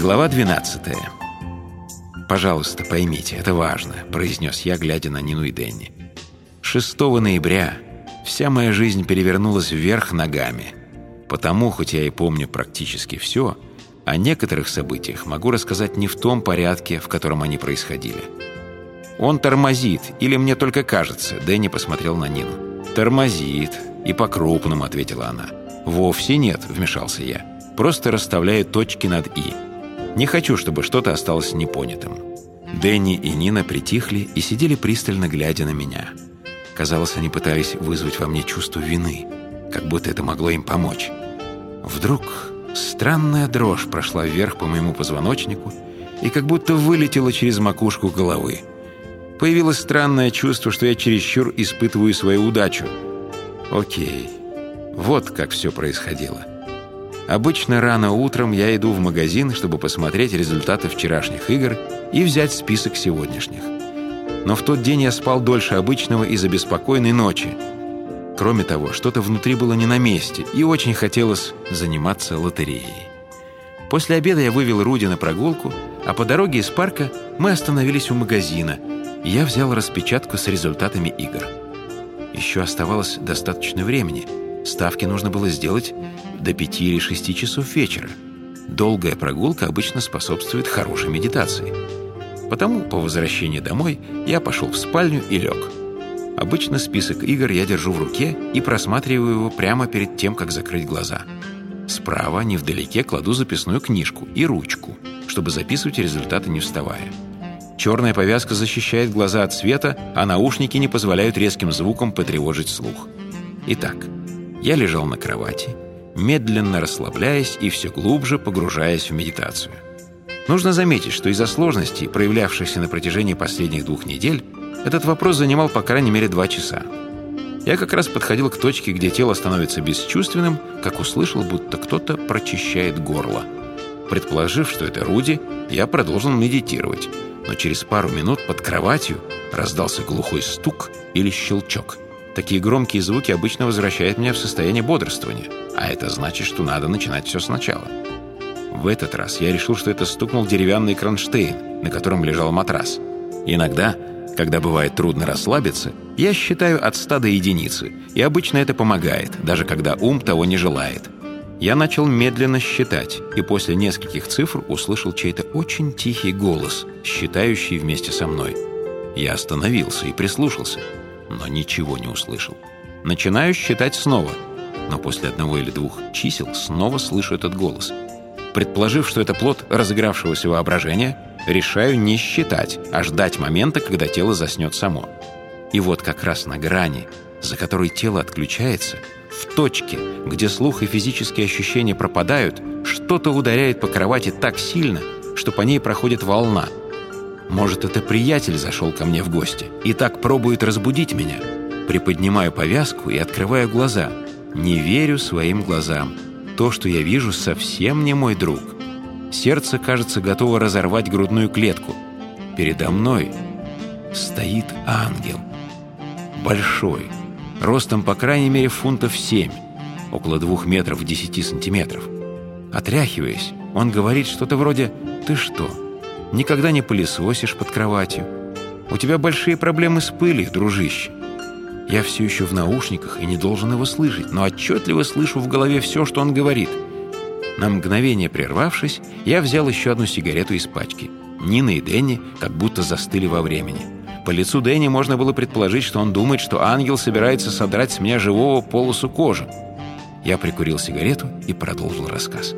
Глава 12 «Пожалуйста, поймите, это важно», — произнес я, глядя на Нину и Дэнни. 6 ноября вся моя жизнь перевернулась вверх ногами. Потому, хоть я и помню практически все, о некоторых событиях могу рассказать не в том порядке, в котором они происходили. «Он тормозит, или мне только кажется?» Дэнни посмотрел на Нину. «Тормозит, и по-крупному», — ответила она. «Вовсе нет», — вмешался я. «Просто расставляю точки над «и». Не хочу, чтобы что-то осталось непонятым». Дэнни и Нина притихли и сидели пристально глядя на меня. Казалось, они пытались вызвать во мне чувство вины, как будто это могло им помочь. Вдруг странная дрожь прошла вверх по моему позвоночнику и как будто вылетела через макушку головы. Появилось странное чувство, что я чересчур испытываю свою удачу. Окей, вот как все происходило. Обычно рано утром я иду в магазин, чтобы посмотреть результаты вчерашних игр и взять список сегодняшних. Но в тот день я спал дольше обычного из-за беспокойной ночи. Кроме того, что-то внутри было не на месте, и очень хотелось заниматься лотереей. После обеда я вывел Руди на прогулку, а по дороге из парка мы остановились у магазина – я взял распечатку с результатами игр. Еще оставалось достаточно времени. Ставки нужно было сделать до пяти или шести часов вечера. Долгая прогулка обычно способствует хорошей медитации. Потому по возвращении домой я пошел в спальню и лег. Обычно список игр я держу в руке и просматриваю его прямо перед тем, как закрыть глаза. Справа, невдалеке, кладу записную книжку и ручку, чтобы записывать результаты не вставая. Черная повязка защищает глаза от света, а наушники не позволяют резким звукам потревожить слух. Итак, я лежал на кровати, медленно расслабляясь и все глубже погружаясь в медитацию. Нужно заметить, что из-за сложностей, проявлявшихся на протяжении последних двух недель, этот вопрос занимал по крайней мере два часа. Я как раз подходил к точке, где тело становится бесчувственным, как услышал, будто кто-то прочищает горло. Предположив, что это Руди, я продолжил медитировать – но через пару минут под кроватью раздался глухой стук или щелчок. Такие громкие звуки обычно возвращают меня в состояние бодрствования, а это значит, что надо начинать все сначала. В этот раз я решил, что это стукнул деревянный кронштейн, на котором лежал матрас. Иногда, когда бывает трудно расслабиться, я считаю от 100 до единицы, и обычно это помогает, даже когда ум того не желает – я начал медленно считать, и после нескольких цифр услышал чей-то очень тихий голос, считающий вместе со мной. Я остановился и прислушался, но ничего не услышал. Начинаю считать снова, но после одного или двух чисел снова слышу этот голос. Предположив, что это плод разыгравшегося воображения, решаю не считать, а ждать момента, когда тело заснет само. И вот как раз на грани, за которой тело отключается – в точке, где слух и физические ощущения пропадают, что-то ударяет по кровати так сильно, что по ней проходит волна. Может, это приятель зашел ко мне в гости и так пробует разбудить меня. Приподнимаю повязку и открываю глаза. Не верю своим глазам. То, что я вижу, совсем не мой друг. Сердце, кажется, готово разорвать грудную клетку. Передо мной стоит ангел. Большой, ростом по крайней мере фунтов 7, около двух метров 10 сантиметров. Отряхиваясь, он говорит что-то вроде «Ты что, никогда не пылесосишь под кроватью? У тебя большие проблемы с пылью, дружище». Я все еще в наушниках и не должен его слышать, но отчетливо слышу в голове все, что он говорит. На мгновение прервавшись, я взял еще одну сигарету из пачки. Нина и Дэнни как будто застыли во времени. По лицу Дэнни можно было предположить, что он думает, что ангел собирается содрать с меня живого полосу кожи. Я прикурил сигарету и продолжил рассказ.